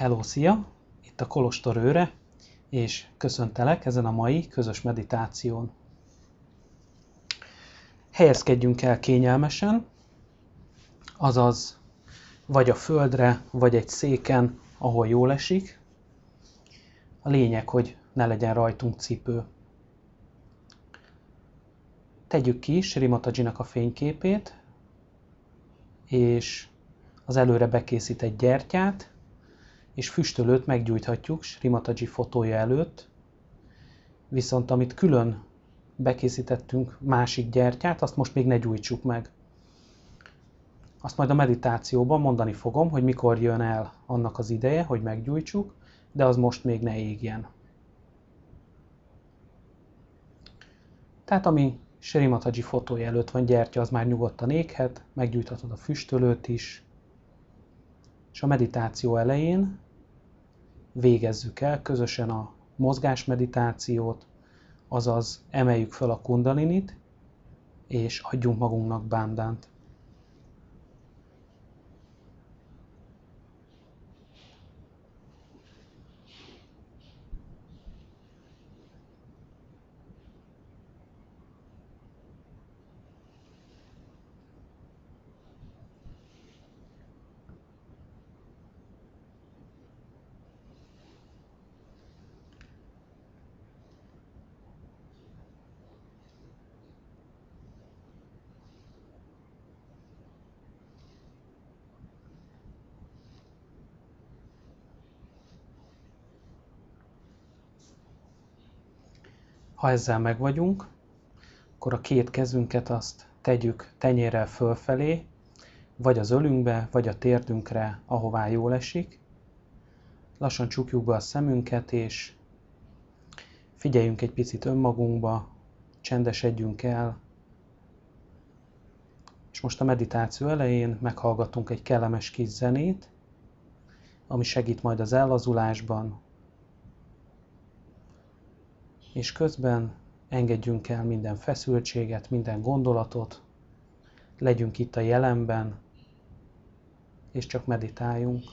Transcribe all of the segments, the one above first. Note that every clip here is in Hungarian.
Hello, szia! Itt a Kolostor őre, és köszöntelek ezen a mai közös meditáción. Helyezkedjünk el kényelmesen, azaz vagy a földre, vagy egy széken, ahol jól esik. A lényeg, hogy ne legyen rajtunk cipő. Tegyük ki Srimatajinak a fényképét, és az előre bekészített gyertyát, és füstölőt meggyújthatjuk Srimataji fotója előtt, viszont amit külön bekészítettünk másik gyertyát, azt most még ne gyújtsuk meg. Azt majd a meditációban mondani fogom, hogy mikor jön el annak az ideje, hogy meggyújtsuk, de az most még ne égjen. Tehát ami Srimataji fotója előtt van gyertya, az már nyugodtan éghet, meggyújthatod a füstölőt is, és a meditáció elején végezzük el közösen a mozgásmeditációt, azaz emeljük fel a kundalinit, és adjunk magunknak bándánt. Ha ezzel meg vagyunk, akkor a két kezünket azt tegyük tenyérrel fölfelé, vagy az ölünkbe, vagy a térdünkre, ahová jól esik. Lassan csukjuk be a szemünket, és figyeljünk egy picit önmagunkba, csendesedjünk el, és most a meditáció elején meghallgatunk egy kellemes kis zenét, ami segít majd az ellazulásban, és közben engedjünk el minden feszültséget, minden gondolatot, legyünk itt a jelenben, és csak meditáljunk.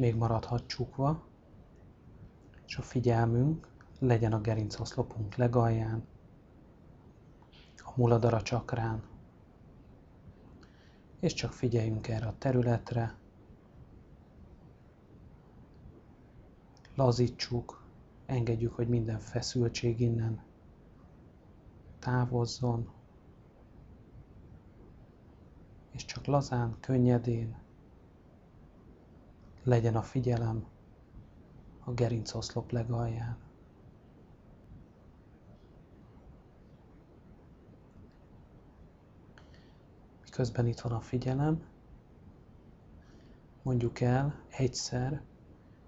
Még maradhat csukva, és a figyelmünk legyen a gerincoszlopunk legalján, a muladara csakrán, és csak figyeljünk erre a területre, lazítsuk, engedjük, hogy minden feszültség innen távozzon, és csak lazán, könnyedén legyen a figyelem a gerincoszlop legalján. Miközben itt van a figyelem, mondjuk el egyszer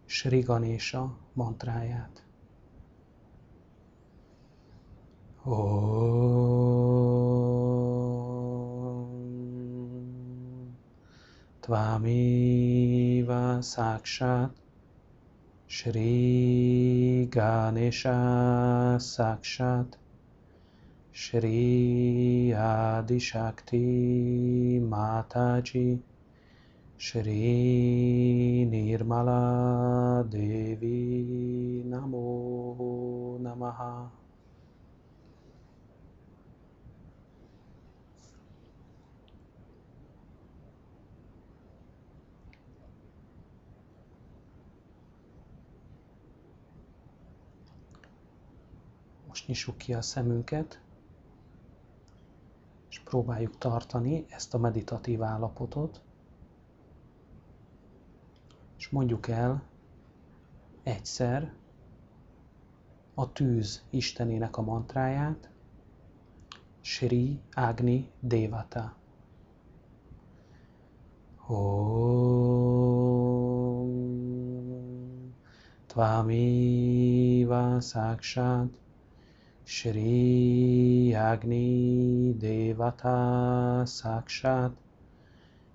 Sri Ganesha mantráját. Tvamiva त्वामेव साक्षात् श्रीगणेशा साक्षात् श्री श्रीयादिशाक्ती माताजी श्रीनिर्मलादेवी नमो नमः। Most nyissuk ki a szemünket, és próbáljuk tartani ezt a meditatív állapotot, és mondjuk el egyszer a tűz istenének a mantráját, Shri Agni Devata. Om Tvamiva Sakshat Shri Agni Devata Sakshat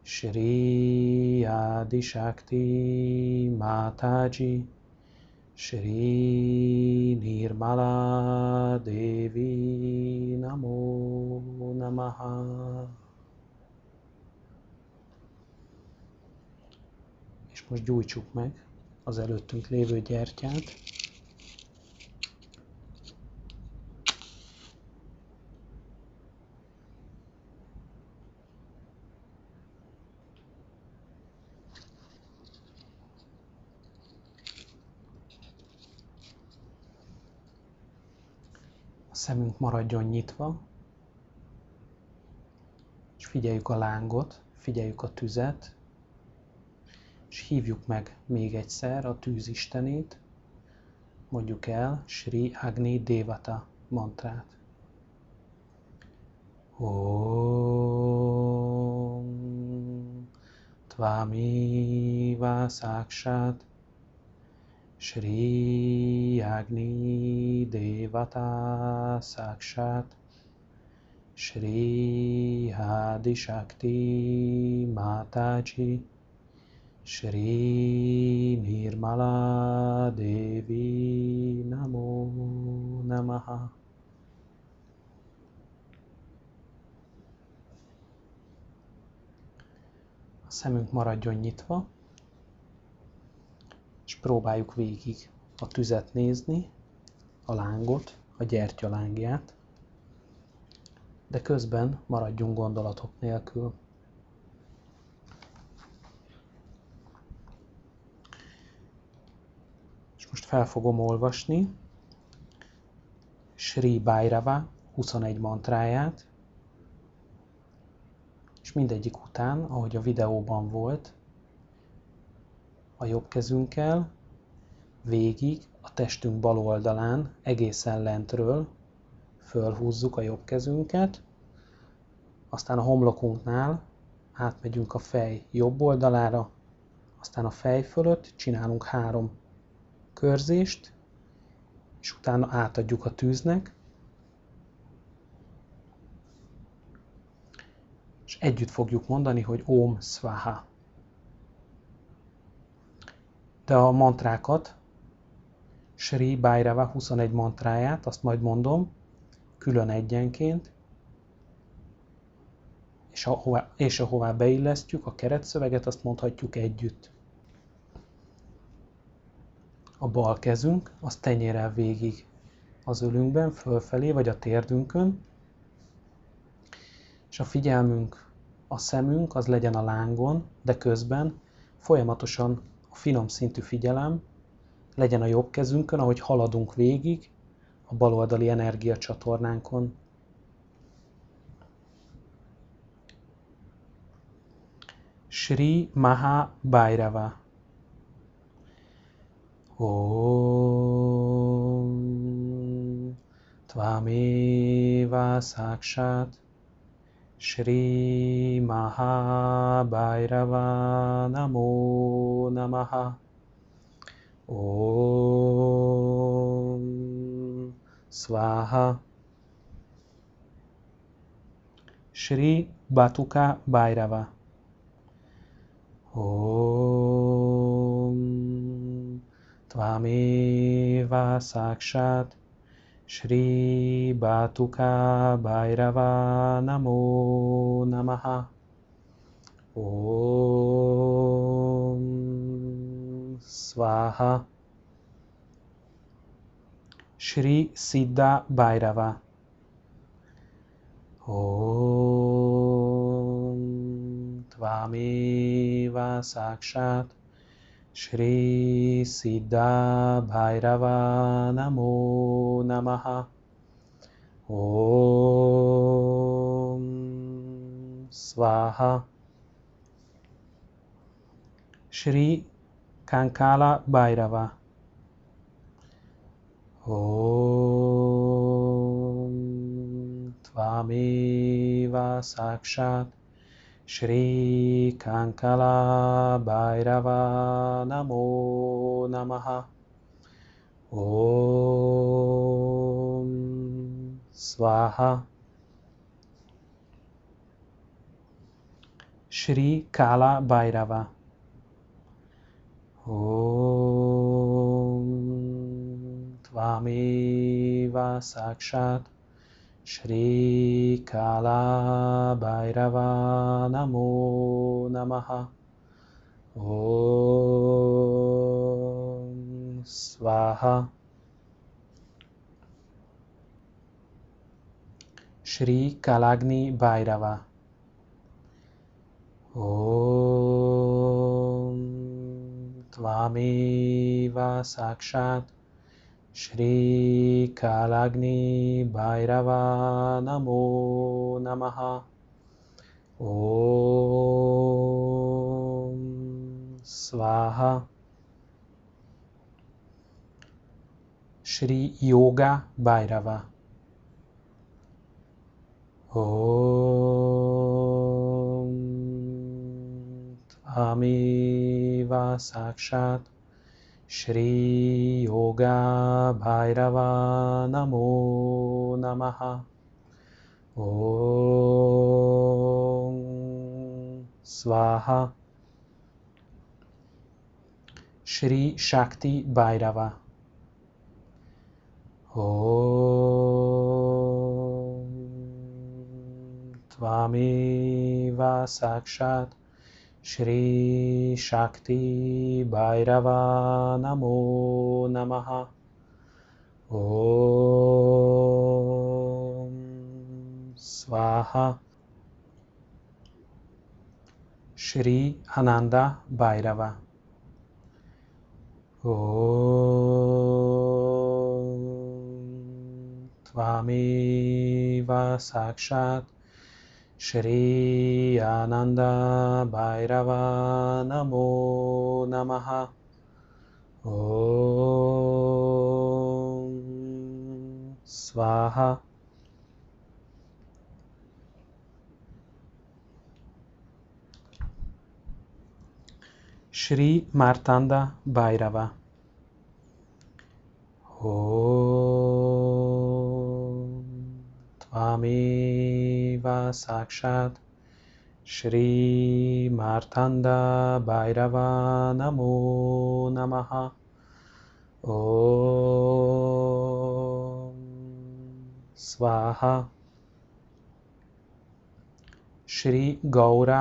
Shri Adi Shakti Mataji Shri Nirmala Devi Namo Namaha És most gyújtsuk meg az előttünk lévő gyertyát. Szemünk maradjon nyitva, és figyeljük a lángot, figyeljük a tüzet, és hívjuk meg még egyszer a tűz istenét, mondjuk el Sri Agni Devata mantrát. Om Tvami Vasakshat Shri Agni Devata Sakshat Shri Adi Shakti Mataji Shri Nirmala Devi Namo Namaha. A szemünk maradjon nyitva, és próbáljuk végig a tüzet nézni, a lángot, a gyertya lángját, de közben maradjunk gondolatok nélkül. És most fel fogom olvasni Sri Bhairava 21 mantráját, és mindegyik után, ahogy a videóban volt, a jobb kezünkkel végig a testünk bal oldalán, egészen lentről fölhúzzuk a jobb kezünket, aztán a homlokunknál átmegyünk a fej jobb oldalára, aztán a fej fölött csinálunk három körzést, és utána átadjuk a tűznek, és együtt fogjuk mondani, hogy Om Swaha de a mantrákat, Sri Bhairava 21 mantráját, azt majd mondom, külön egyenként, és ahová, és ahová beillesztjük a keretszöveget, azt mondhatjuk együtt. a bal kezünk, az tenyérel végig az ölünkben, fölfelé, vagy a térdünkön, és a figyelmünk, a szemünk az legyen a lángon, de közben folyamatosan finom szintű figyelem legyen a jobb kezünkön, ahogy haladunk végig a baloldali energiacsatornánkon. Shri Maha Bhairava. Om Tvameva Sakshat श्रीमहाभैरवा नमो। नमः ॐ स्वाहा। श्रीबतुका भैरव ॐ त्वामेव साक्षात् श्रीबातुका भैरवा नमो नमः। ॐ स्वाहा। श्रीसिद्धा भैरव। ॐ त्वामेव साक्षात्। श्रीसिद्धाभैरवा नमो नमः। ॐ स्वाहा। श्रीकङ्कालभैरव ॐ त्वामेव साक्षात् श्रीकाङ्कलाभैरवा नमो नमः। ॐ स्वाहा। श्रीकालाभैरव। ॐ त्वामेव साक्षात्। श्रीकालाभैरवा नमो नमः। ॐ स्वाहा। श्रीकालाग्निभैरवा। ॐ त्वामेव साक्षात् श्रीकालाग्निभाैरवा नमो नमः। ॐ स्वाहा। श्रीयोगा भैरव। ओमी वा साक्षात्। श्रीयोगाभैरवा नमो नमः। ॐ स्वाहा। श्रीशाक्ति भैरव। ॐ त्वामेव साक्षात् श्रीशाक्ती भाैरवा नमो नमः। ॐ स्वाहा। श्री अनन्द भैरव। ॐ त्वामेव साक्षात् Shri Ananda Bhairava Namo Namaha. Om Swaha. Shri Martanda Bhairava. Om स्वामी साक्षात् श्रीमार्थान्दभैरवा नमो। नमः ओ स्वाहा श्रीगौरभैरवामी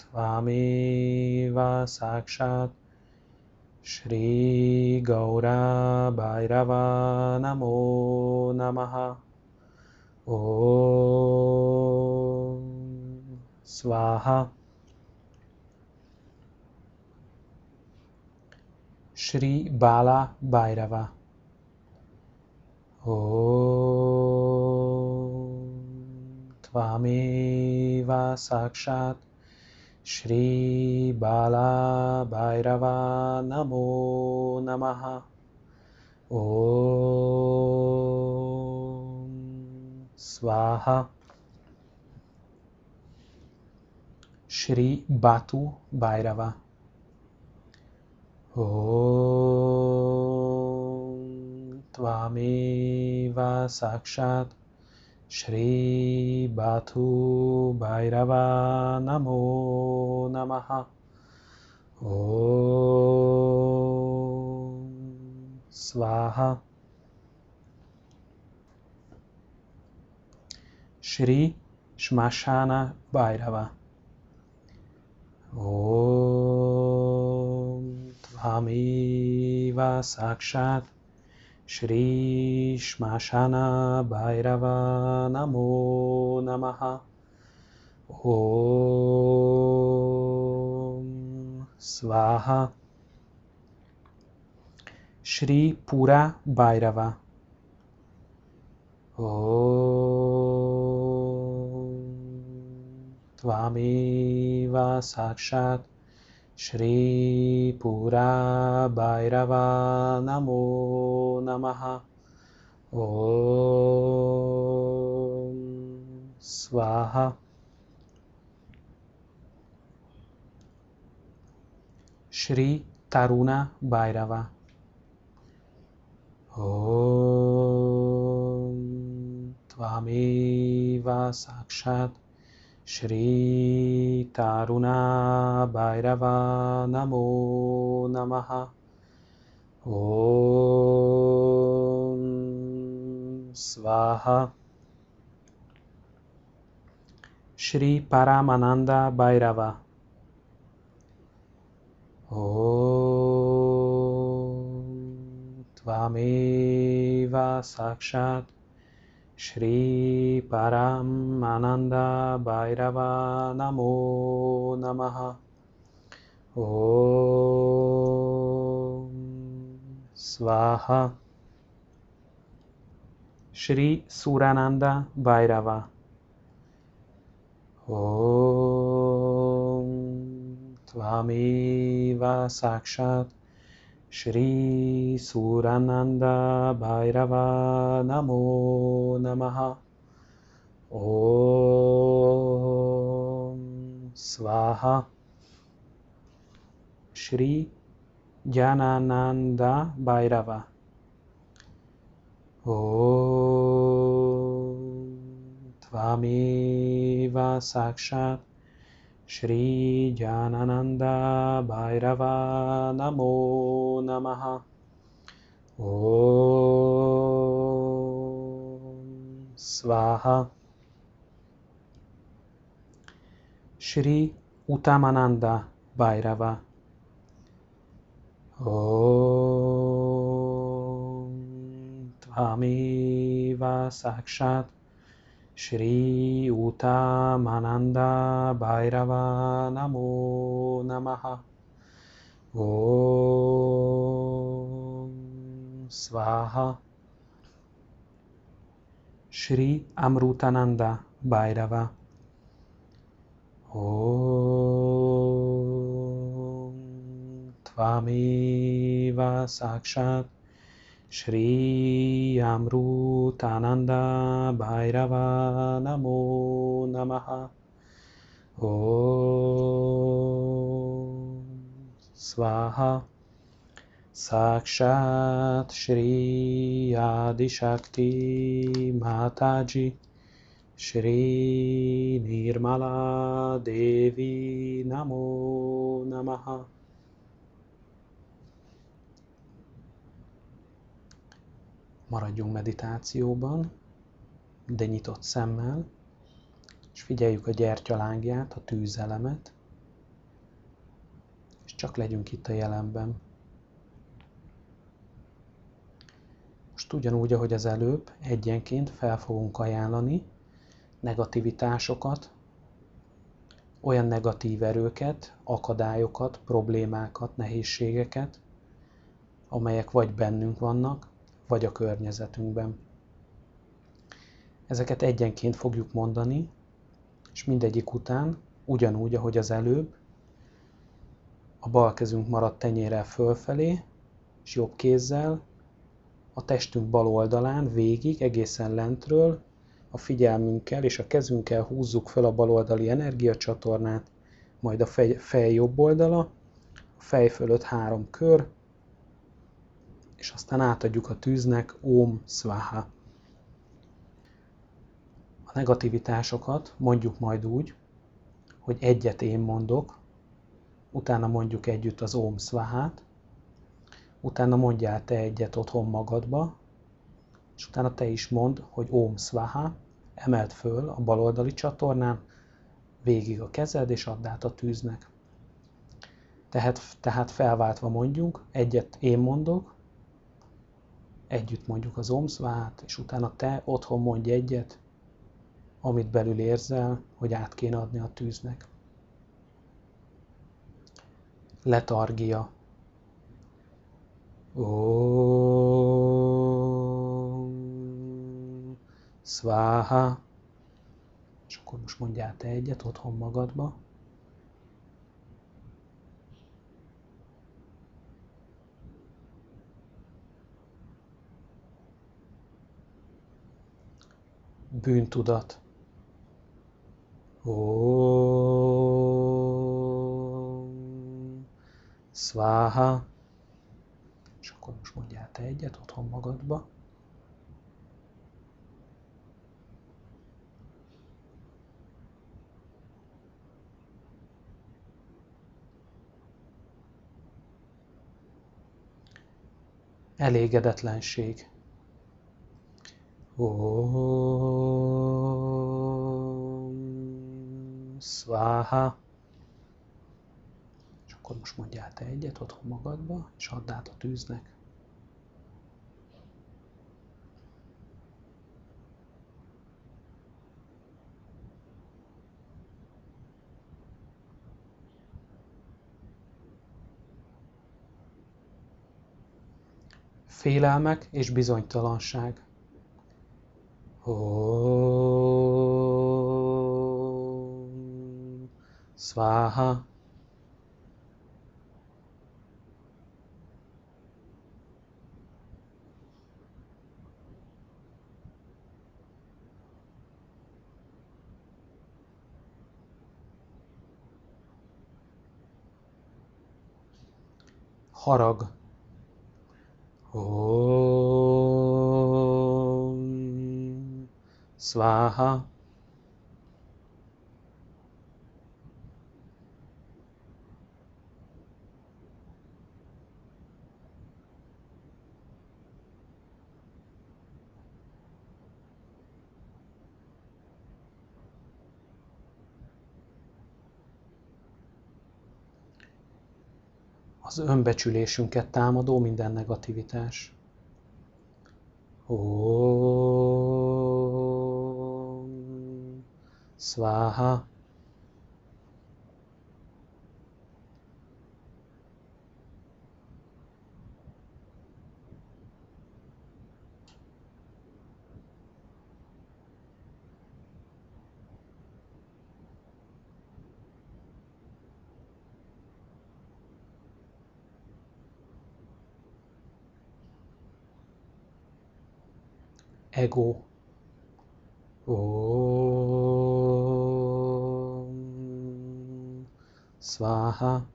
त्वामेव साक्षात् श्रीगौराभैरवा नमो। नमः ॐ स्वाहा। श्रीबालाभैरवा। ओ त्वामेव साक्षात्। श्रीबालाभैरवा नमो नमः। ॐ स्वाहा। श्री बातु भैरवा। श्रीबातु त्वामेव साक्षात् श्रीबाथूरवा नमो नमः। ॐ स्वाहा। श्री श्मशान भैरव। ॐ त्वामेव साक्षात् श्रीश्माशानभैरवा नमो। नमः स्वाहा। श्रीपुरा भैरव भैरवामी त्वामेव साक्षात् श्रीपुराभैरवा नमो नमः। ॐ स्वाहा। श्री तरुणा भैरव। ॐ त्वामेव साक्षात्। श्रीतारुणाभैरवा नमो। नमः ॐ स्वाहा। श्रीपरामानन्दबैरवामे वा साक्षात् श्रीपरमानन्दवैरवा नमो नमः। ॐ स्वाहा। श्रीसूरानन्द भैरवा हो त्वामेव साक्षात् श्रीसूरानन्दभैरवा नमो नमः। ॐ स्वाहा। श्रीज्ञानानन्दभैरव ओमी वा साक्षात् श्रीजाननन्दभैरवा नमो नमः। ॐ स्वाहा। श्री उत्तमानन्द भैरव। त्वामेव साक्षात् श्री ऊतामानन्द भैरवा नमो नमः। ॐ स्वाहा। श्रीअमृतानन्द भैरवा। ओ त्वामी वा साक्षात्। श्रीयामृतानन्दभैरव नमो। नमः ओ स्वाहा। साक्षात् श्रीयादिशक्ति माताजी श्रीनिर्मलादेवी नमो नमः। Maradjunk meditációban, de nyitott szemmel, és figyeljük a gyertyalángját, a tűzelemet, csak legyünk itt a jelenben. Most ugyanúgy, ahogy az előbb, egyenként fel fogunk ajánlani negativitásokat, olyan negatív erőket, akadályokat, problémákat, nehézségeket, amelyek vagy bennünk vannak, vagy a környezetünkben. Ezeket egyenként fogjuk mondani, és mindegyik után, ugyanúgy, ahogy az előbb, a bal kezünk maradt tenyérrel fölfelé, és jobb kézzel a testünk bal oldalán végig, egészen lentről, a figyelmünkkel és a kezünkkel húzzuk fel a baloldali energiacsatornát, majd a fej, fej jobb oldala, a fej fölött három kör, és aztán átadjuk a tűznek Om Svaha. A negativitásokat mondjuk majd úgy, hogy egyet én mondok, utána mondjuk együtt az Om Svahát, utána mondjál te egyet otthon magadba, és utána te is mond, hogy Om Svaha, emelt föl a baloldali csatornán, végig a kezed, és add át a tűznek. Tehát, tehát felváltva mondjuk, egyet én mondok, együtt mondjuk az omszvát, és utána te otthon mondj egyet, amit belül érzel, hogy át kéne adni a tűznek. Letargia. Om Svaha. És akkor most mondjál te egyet otthon magadba. Bűntudat. Om Svaha. És akkor most mondjál te egyet otthon magadba. Elégedetlenség. Om Svaha. És akkor most mondjál te egyet otthon magadba, és add át a tűznek. Félelmek és bizonytalanság. Om Svaha. harag. Om Svaha. az önbecsülésünket támadó minden negativitás. Om स्वाहा ego. Oh. Svaha.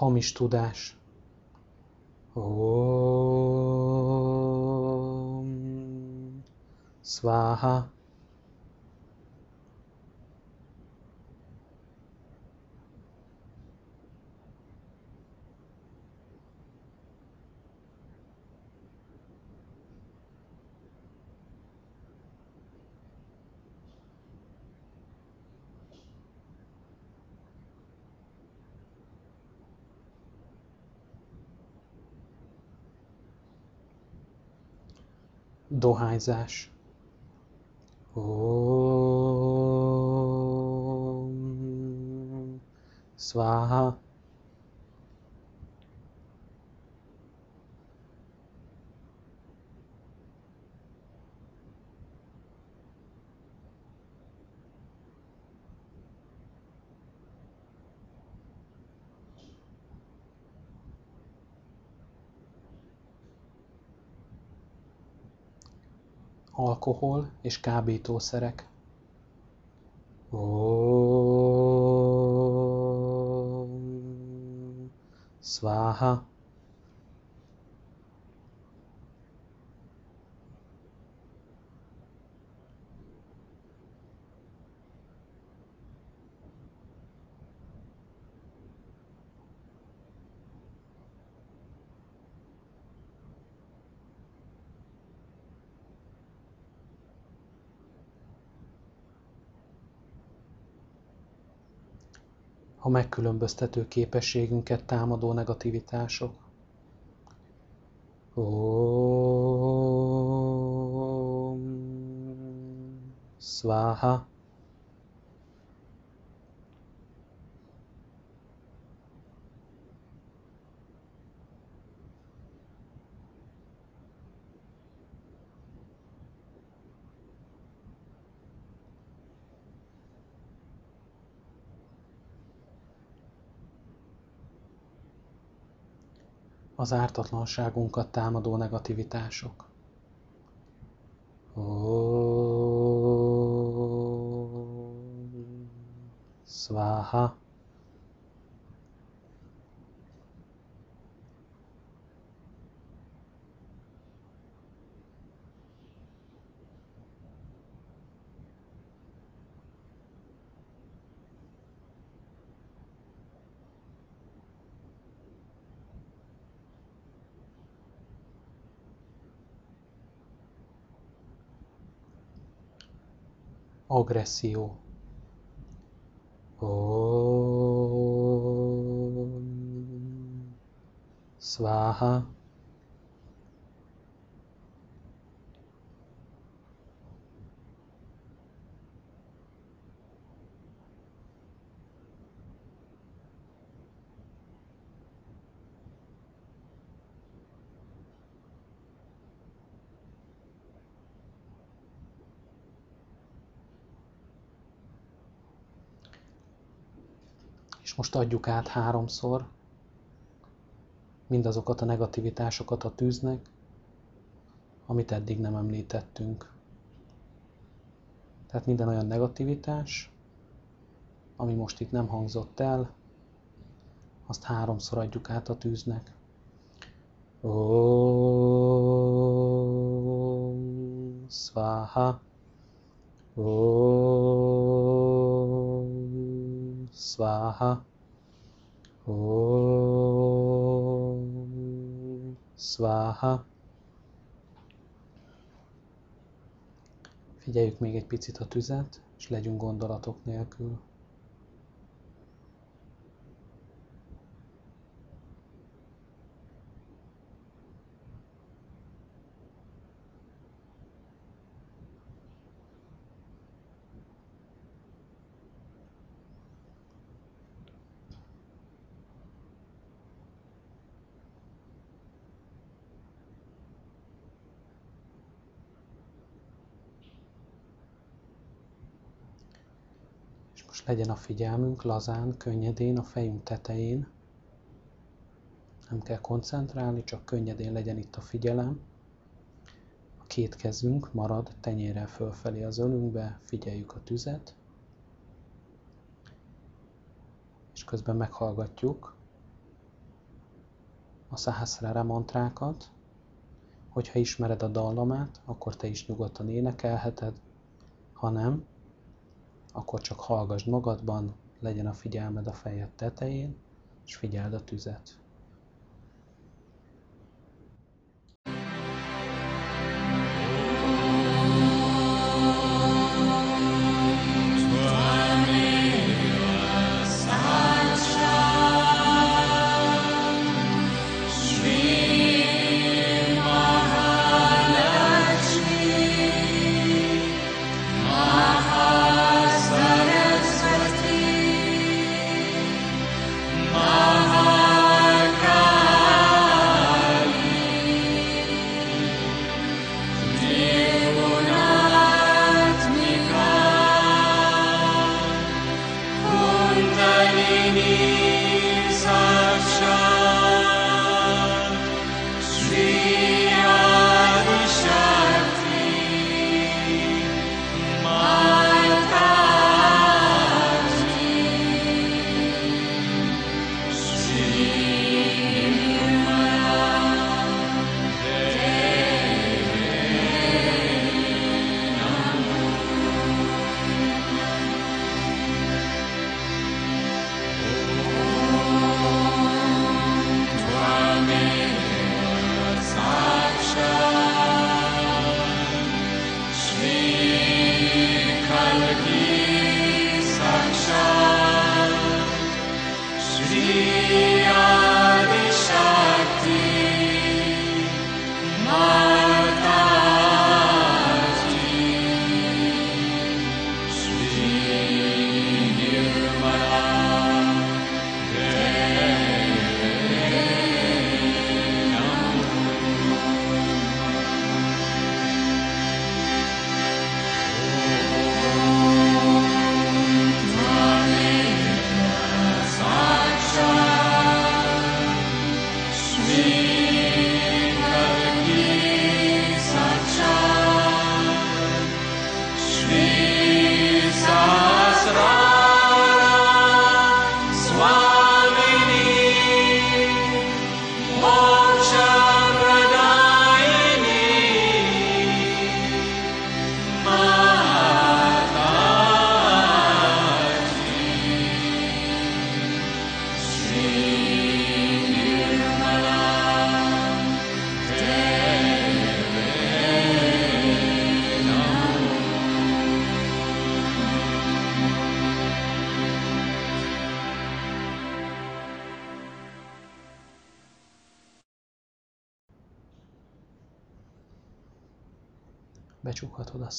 hamis tudás. Om Svaha. dohányzás. स्वाहा alkohol és kábítószerek. Om Svaha. Megkülönböztető képességünket támadó negativitások. Om Svaha. Az ártatlanságunkat támadó negativitások. Om Svaha. progressivo. Om Swaha és most adjuk át háromszor mindazokat a negativitásokat a tűznek, amit eddig nem említettünk. Tehát minden olyan negativitás, ami most itt nem hangzott el, azt háromszor adjuk át a tűznek. Om Svaha. Om Svaha. Om Svaha. Figyeljük még egy picit a tüzet, és legyünk gondolatok nélkül. Most legyen a figyelmünk lazán, könnyedén a fejünk tetején. Nem kell koncentrálni, csak könnyedén legyen itt a figyelem. A két kezünk marad tenyérrel fölfelé az ölünkbe, figyeljük a tüzet. És közben meghallgatjuk a Sahasrara mantrákat, hogyha ismered a dallamát, akkor te is nyugodtan énekelheted, ha nem, akkor csak hallgassd magadban, legyen a figyelmed a fejed tetején, és figyeld a tüzet.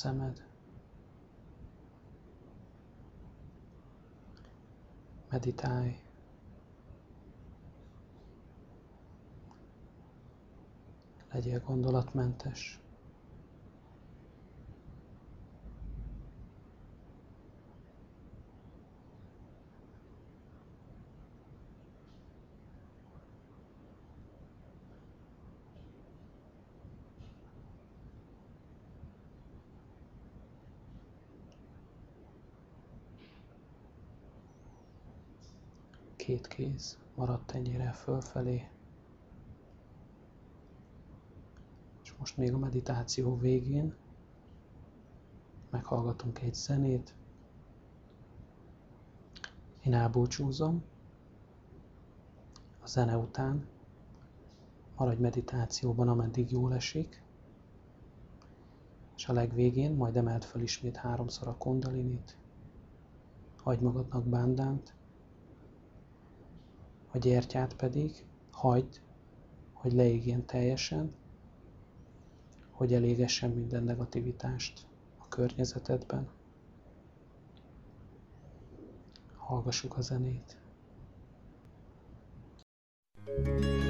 Szemed. Meditálj. Legyél gondolatmentes. Két kéz maradt ennyire fölfelé. És most még a meditáció végén meghallgatunk egy zenét. Én elbúcsúzom. A zene után maradj meditációban, ameddig jól esik. És a legvégén majd emelt fel ismét háromszor a kondalinit. Adj magadnak bándánt, a gyertyát pedig hagyd, hogy leégjen teljesen, hogy elégessen minden negativitást a környezetedben. Hallgassuk a zenét. thank you